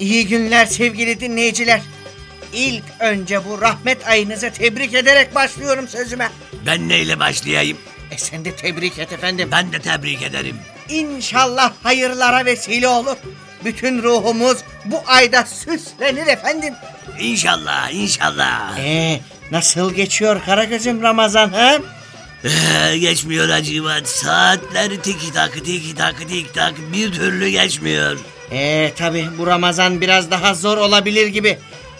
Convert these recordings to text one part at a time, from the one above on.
İyi günler sevgili dinleyiciler. İlk önce bu rahmet ayınızı tebrik ederek başlıyorum sözüme. Ben neyle başlayayım? E sen de tebrik et efendim. Ben de tebrik ederim. İnşallah hayırlara vesile olur. Bütün ruhumuz bu ayda süslenir efendim. İnşallah, inşallah. Ee, nasıl geçiyor Karagöz'üm Ramazan ha? Ee, geçmiyor acıvat. Saatler tiki tak tiki tak tik tak bir türlü geçmiyor. Ee tabi bu Ramazan biraz daha zor olabilir gibi.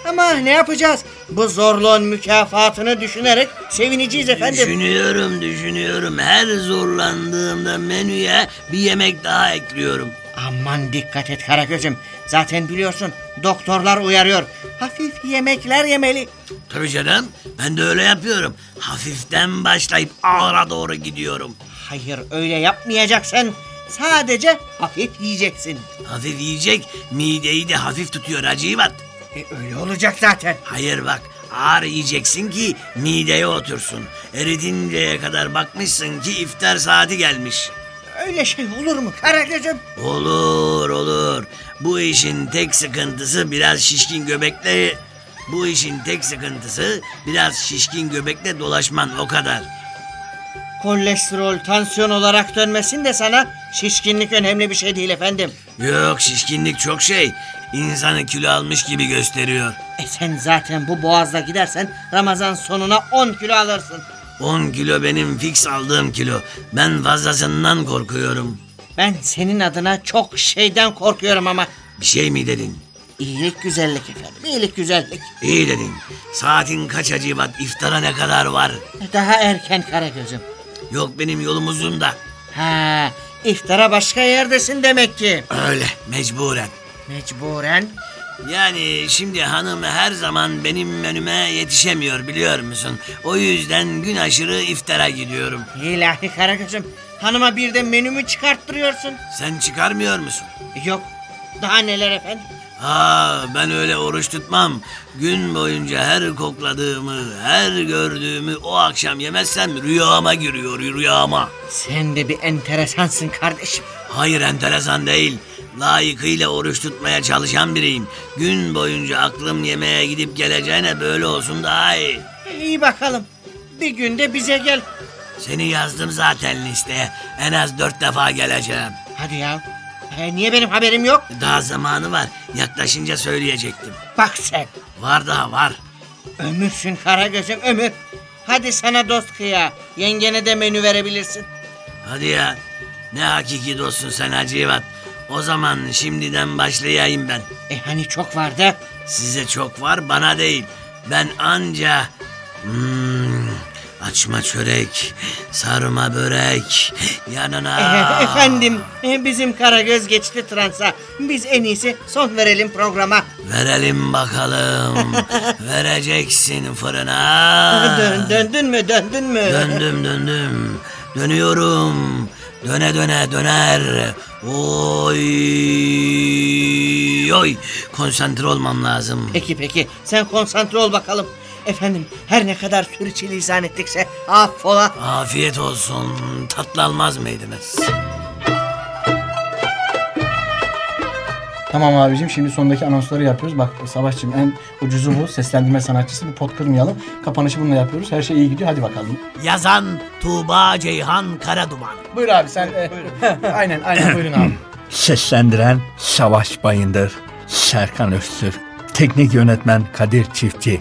Ama ne yapacağız? Bu zorluğun mükafatını düşünerek sevineceğiz efendim. Düşünüyorum, düşünüyorum. Her zorlandığımda menüye bir yemek daha ekliyorum. Aman dikkat et Karagöz'üm. Zaten biliyorsun doktorlar uyarıyor. Hafif yemekler yemeli. Tabii canım, ben de öyle yapıyorum. Hafiften başlayıp ağıra doğru gidiyorum. Hayır öyle yapmayacaksın. Sadece hafif yiyeceksin. Hafif yiyecek, mideyi de hafif tutuyor acıvat. E, öyle olacak zaten. Hayır bak, ağır yiyeceksin ki mideye otursun. Eridinceye kadar bakmışsın ki iftar saati gelmiş. Öyle şey olur mu Karagöz'üm? Olur olur. Bu işin tek sıkıntısı biraz şişkin göbekle... Bu işin tek sıkıntısı biraz şişkin göbekle dolaşman o kadar. Kolesterol, tansiyon olarak dönmesin de sana şişkinlik önemli bir şey değil efendim. Yok şişkinlik çok şey. İnsanı kilo almış gibi gösteriyor. E sen zaten bu boğazla gidersen Ramazan sonuna 10 kilo alırsın. 10 kilo benim fix aldığım kilo. Ben fazlasından korkuyorum. Ben senin adına çok şeyden korkuyorum ama. Bir şey mi dedin? İyilik güzellik efendim, iyilik güzellik. İyi dedin. Saatin kaç acıbat iftara ne kadar var? E, Daha erken Karagöz'üm. Yok benim yolum uzun da. Ha, iftara başka yerdesin demek ki. Öyle mecburen. Mecburen. Yani şimdi hanım her zaman benim menüme yetişemiyor biliyor musun? O yüzden gün aşırı iftara gidiyorum. İlahi Karagöz'üm, hanıma bir de menümü çıkarttırıyorsun. Sen çıkarmıyor musun? Yok, daha neler efendim? Aa ben öyle oruç tutmam. Gün boyunca her kokladığımı, her gördüğümü o akşam yemezsem rüyama giriyor rüyama. Sen de bir enteresansın kardeşim. Hayır enteresan değil. Layıkıyla oruç tutmaya çalışan biriyim. Gün boyunca aklım yemeğe gidip geleceğine böyle olsun daha iyi. İyi bakalım. Bir günde bize gel. Seni yazdım zaten listeye. En az dört defa geleceğim. Hadi ya. E, niye benim haberim yok? Daha zamanı var. Yaklaşınca söyleyecektim. Bak sen. Var daha var. Ömürsün Karagöz'üm ömür. Hadi sana dost kıya. Yengene de menü verebilirsin. Hadi ya. Ne hakiki dostsun sen Hacivat. O zaman şimdiden başlayayım ben. E hani çok vardı. Size çok var bana değil. Ben anca... Hmm, açma çörek, sarma börek, yanına... E, efendim e, bizim Karagöz geçti transa. Biz en iyisi son verelim programa. Verelim bakalım. Vereceksin fırına. Dön, döndün mü döndün mü? Döndüm döndüm. Dönüyorum. Döne döne döner. Oy oy. Konsantre olmam lazım. Peki peki sen konsantre ol bakalım. Efendim her ne kadar sürçülisan ettikse affola. Afiyet olsun. Tatlı almaz mıydınız? Tamam abicim şimdi sondaki anonsları yapıyoruz. Bak Savaşçım en ucuzu bu. Seslendirme sanatçısı. Bir pot kırmayalım. Kapanışı bununla yapıyoruz. Her şey iyi gidiyor. Hadi bakalım. Yazan Tuğba Ceyhan Karaduman. Buyur abi sen. e, aynen aynen buyurun abi. Seslendiren Savaş Bayındır, Serkan Öztürk, Teknik Yönetmen Kadir Çiftçi.